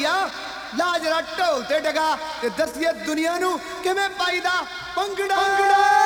ਭਈਆ ਲਾਜ ਢੋਲ ਤੇ ਡਗਾ ਤੇ ਦਸੀਏ ਦੁਨੀਆ ਨੂੰ ਕਿਵੇਂ ਪਾਈਦਾ ਪੰਗੜਾ